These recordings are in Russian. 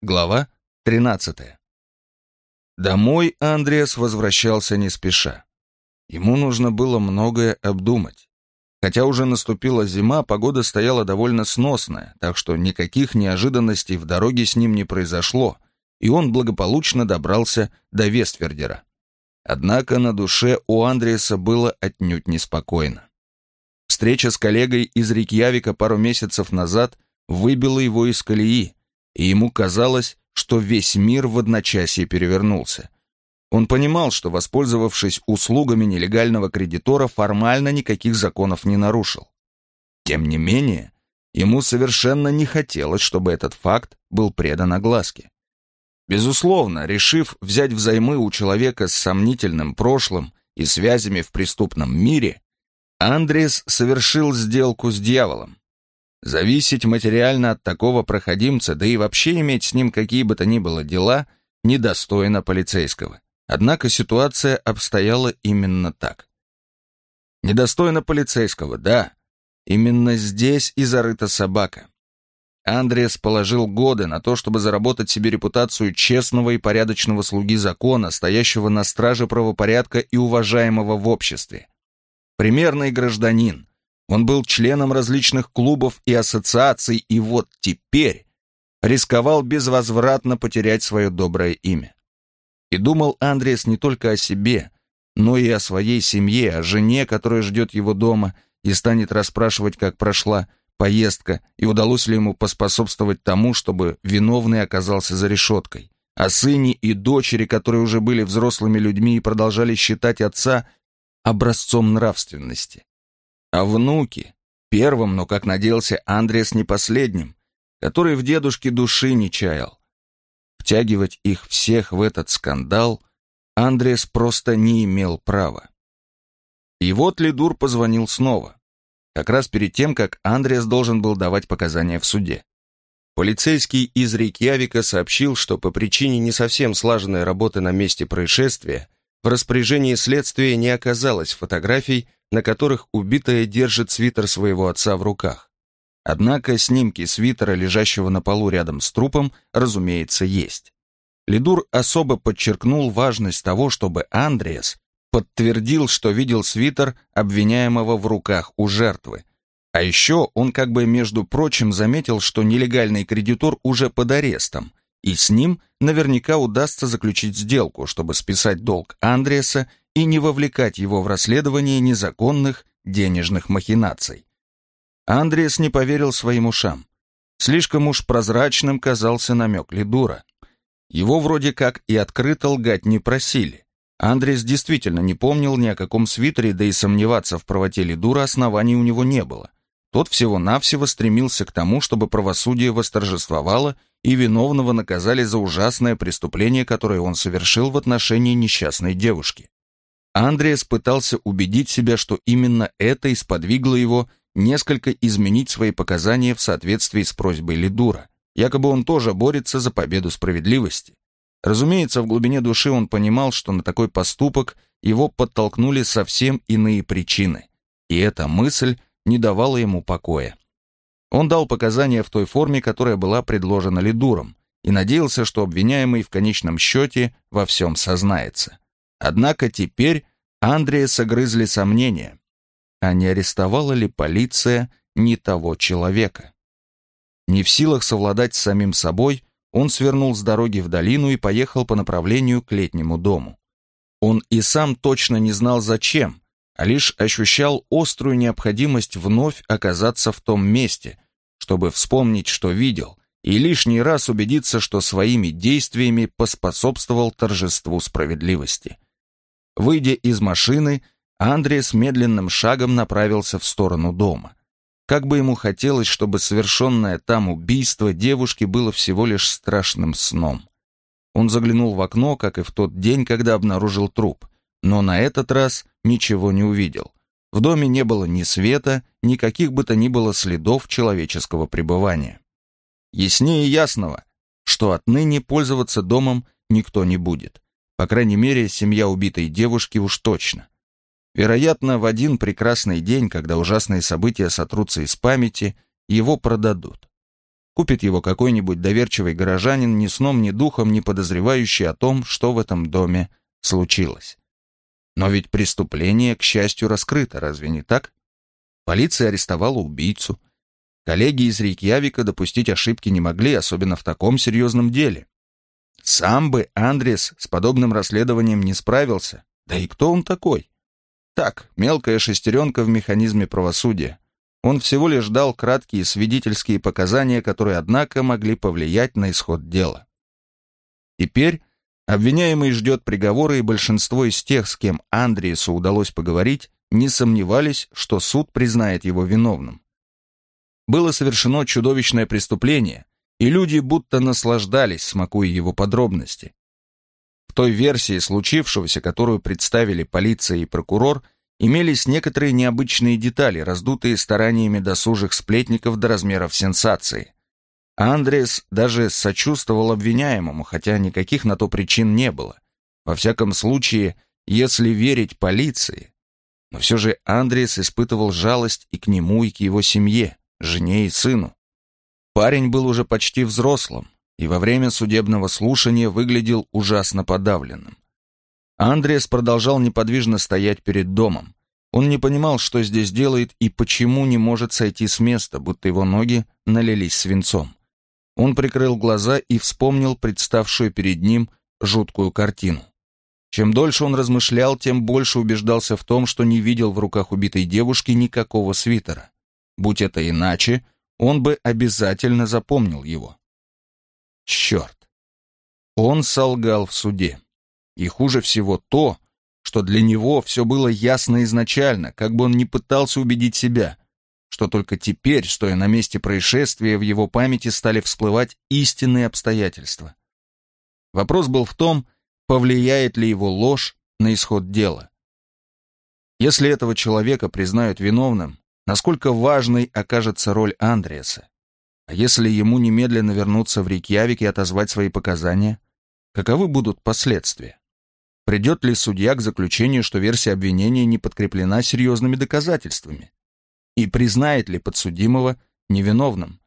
Глава 13. Домой Андреас возвращался не спеша. Ему нужно было многое обдумать. Хотя уже наступила зима, погода стояла довольно сносная, так что никаких неожиданностей в дороге с ним не произошло, и он благополучно добрался до Вествердера. Однако на душе у Андреаса было отнюдь неспокойно. Встреча с коллегой из Рикьявика пару месяцев назад выбила его из колеи, и ему казалось, что весь мир в одночасье перевернулся. Он понимал, что, воспользовавшись услугами нелегального кредитора, формально никаких законов не нарушил. Тем не менее, ему совершенно не хотелось, чтобы этот факт был предан огласке. Безусловно, решив взять взаймы у человека с сомнительным прошлым и связями в преступном мире, Андрес совершил сделку с дьяволом. Зависеть материально от такого проходимца, да и вообще иметь с ним какие бы то ни было дела, недостойно полицейского. Однако ситуация обстояла именно так. Недостойно полицейского, да. Именно здесь и зарыта собака. Андреас положил годы на то, чтобы заработать себе репутацию честного и порядочного слуги закона, стоящего на страже правопорядка и уважаемого в обществе. Примерный гражданин, он был членом различных клубов и ассоциаций, и вот теперь рисковал безвозвратно потерять свое доброе имя. И думал Андреас не только о себе, но и о своей семье, о жене, которая ждет его дома и станет расспрашивать, как прошла поездка и удалось ли ему поспособствовать тому, чтобы виновный оказался за решеткой, о сыне и дочери, которые уже были взрослыми людьми и продолжали считать отца образцом нравственности. А внуки, первым, но, как надеялся, Андреас не последним, который в дедушке души не чаял. Втягивать их всех в этот скандал Андреас просто не имел права. И вот Лидур позвонил снова, как раз перед тем, как Андреас должен был давать показания в суде. Полицейский из Рейкьявика сообщил, что по причине не совсем слаженной работы на месте происшествия в распоряжении следствия не оказалось фотографий, на которых убитая держит свитер своего отца в руках. Однако снимки свитера, лежащего на полу рядом с трупом, разумеется, есть. Лидур особо подчеркнул важность того, чтобы Андреас подтвердил, что видел свитер обвиняемого в руках у жертвы. А еще он как бы, между прочим, заметил, что нелегальный кредитор уже под арестом, и с ним наверняка удастся заключить сделку, чтобы списать долг Андреаса и не вовлекать его в расследование незаконных денежных махинаций. Андреас не поверил своим ушам. Слишком уж прозрачным казался намек Лидура. Его вроде как и открыто лгать не просили. Андреас действительно не помнил ни о каком свитере, да и сомневаться в правоте Лидура оснований у него не было. Тот всего-навсего стремился к тому, чтобы правосудие восторжествовало и виновного наказали за ужасное преступление, которое он совершил в отношении несчастной девушки. Андреас пытался убедить себя, что именно это и сподвигло его несколько изменить свои показания в соответствии с просьбой Лидура. Якобы он тоже борется за победу справедливости. Разумеется, в глубине души он понимал, что на такой поступок его подтолкнули совсем иные причины. И эта мысль не давала ему покоя. Он дал показания в той форме, которая была предложена Лидуром, и надеялся, что обвиняемый в конечном счете во всем сознается. Однако теперь Андрея согрызли сомнения, а не арестовала ли полиция не того человека. Не в силах совладать с самим собой, он свернул с дороги в долину и поехал по направлению к летнему дому. Он и сам точно не знал зачем, а лишь ощущал острую необходимость вновь оказаться в том месте, чтобы вспомнить, что видел, и лишний раз убедиться, что своими действиями поспособствовал торжеству справедливости. Выйдя из машины, Андрей с медленным шагом направился в сторону дома. Как бы ему хотелось, чтобы совершенное там убийство девушки было всего лишь страшным сном. Он заглянул в окно, как и в тот день, когда обнаружил труп — но на этот раз ничего не увидел. В доме не было ни света, ни каких бы то ни было следов человеческого пребывания. Яснее ясного, что отныне пользоваться домом никто не будет. По крайней мере, семья убитой девушки уж точно. Вероятно, в один прекрасный день, когда ужасные события сотрутся из памяти, его продадут. Купит его какой-нибудь доверчивый горожанин, ни сном, ни духом, не подозревающий о том, что в этом доме случилось. Но ведь преступление, к счастью, раскрыто, разве не так? Полиция арестовала убийцу. Коллеги из Рейкьявика допустить ошибки не могли, особенно в таком серьезном деле. Сам бы Андрес с подобным расследованием не справился. Да и кто он такой? Так, мелкая шестеренка в механизме правосудия. Он всего лишь дал краткие свидетельские показания, которые, однако, могли повлиять на исход дела. Теперь обвиняемый ждет приговора, и большинство из тех, с кем Андреасу удалось поговорить, не сомневались, что суд признает его виновным. Было совершено чудовищное преступление, и люди будто наслаждались, смакуя его подробности. В той версии случившегося, которую представили полиция и прокурор, имелись некоторые необычные детали, раздутые стараниями досужих сплетников до размеров сенсации. Андрес даже сочувствовал обвиняемому, хотя никаких на то причин не было. Во всяком случае, если верить полиции. Но все же Андрес испытывал жалость и к нему, и к его семье, жене и сыну. Парень был уже почти взрослым и во время судебного слушания выглядел ужасно подавленным. Андреас продолжал неподвижно стоять перед домом. Он не понимал, что здесь делает и почему не может сойти с места, будто его ноги налились свинцом. Он прикрыл глаза и вспомнил представшую перед ним жуткую картину. Чем дольше он размышлял, тем больше убеждался в том, что не видел в руках убитой девушки никакого свитера. Будь это иначе, он бы обязательно запомнил его. Черт! Он солгал в суде. И хуже всего то, что для него все было ясно изначально, как бы он ни пытался убедить себя, что только теперь, стоя на месте происшествия, в его памяти стали всплывать истинные обстоятельства. Вопрос был в том, повлияет ли его ложь на исход дела. Если этого человека признают виновным, насколько важной окажется роль Андреаса. А если ему немедленно вернуться в Рейкьявик и отозвать свои показания, каковы будут последствия? Придет ли судья к заключению, что версия обвинения не подкреплена серьезными доказательствами? И признает ли подсудимого невиновным?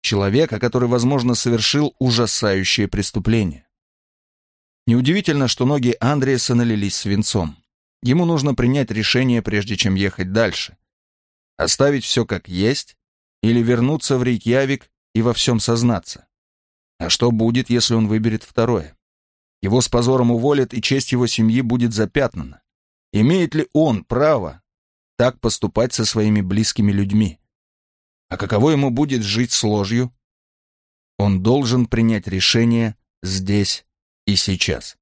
Человека, который, возможно, совершил ужасающее преступление. Неудивительно, что ноги Андреаса налились свинцом. Ему нужно принять решение, прежде чем ехать дальше. Оставить все как есть или вернуться в Рейкьявик и во всем сознаться? А что будет, если он выберет второе? Его с позором уволят, и честь его семьи будет запятнана. Имеет ли он право так поступать со своими близкими людьми? А каково ему будет жить с ложью? Он должен принять решение здесь и сейчас.